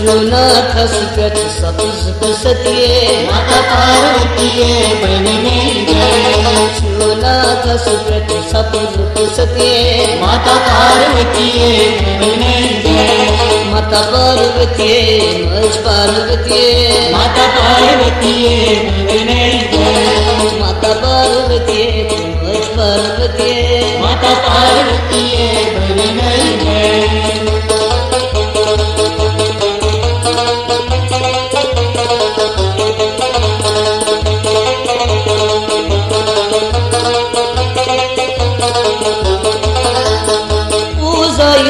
शिवनाथस सुकत सपुज सतिये। माता पार्वतीये बने जय। शिवनाथस पेट सपुज सतिये। माता पार्वतीये जय। माता पार्वतीये मज पार्वतीये। माता पार्वतीये बहिणी पू साई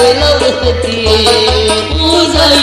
पे नई पसाब साई पू साई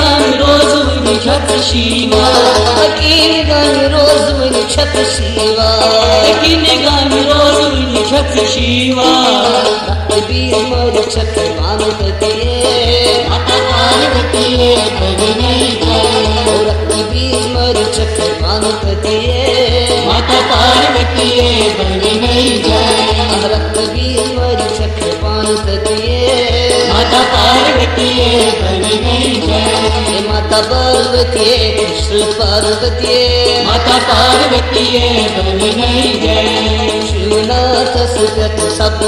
गाम रोज़ उन्नतीये अकीन गानी रोज विनी छत शिवा सखीने गान रोज शिवा विनी छत शिवा शिवा बीर मर छत मानवतिये माता पार्वतीये बहिणी जय। रक्त बीर मर छत मानवतिये माता जय पार्वती हे। माता पार्वतीये कृष्ण पार्वती माता पार्वतीये बहिणी जय। शिवनाथ सुगत सब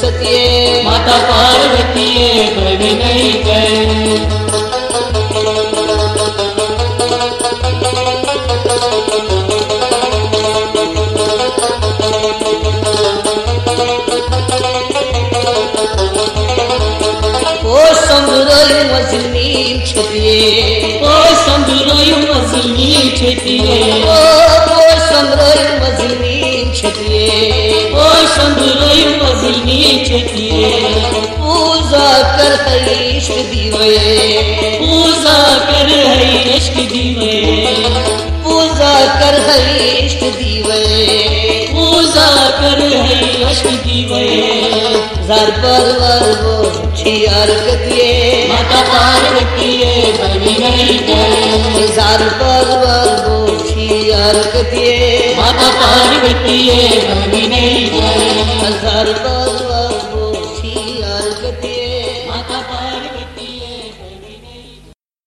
सत्य माता पार्वतीये Sandurayım azimliyim çepiye Oy sandurayım azimliyim çepiye Oy sandurayım azimliyim çepiye Oy sandurayım azimliyim çepiye Uza kar hay işk divaye Uza kar hay işk divaye Uza kar hay işk divaye Uza kar hay işk divaye Zar parvar bo जार परवर वो छियार कतिये माता पार्वतीये बहिणी जय jar परवर वो छियार कतिये माता पार्वतीये बहिणी जय जार परवर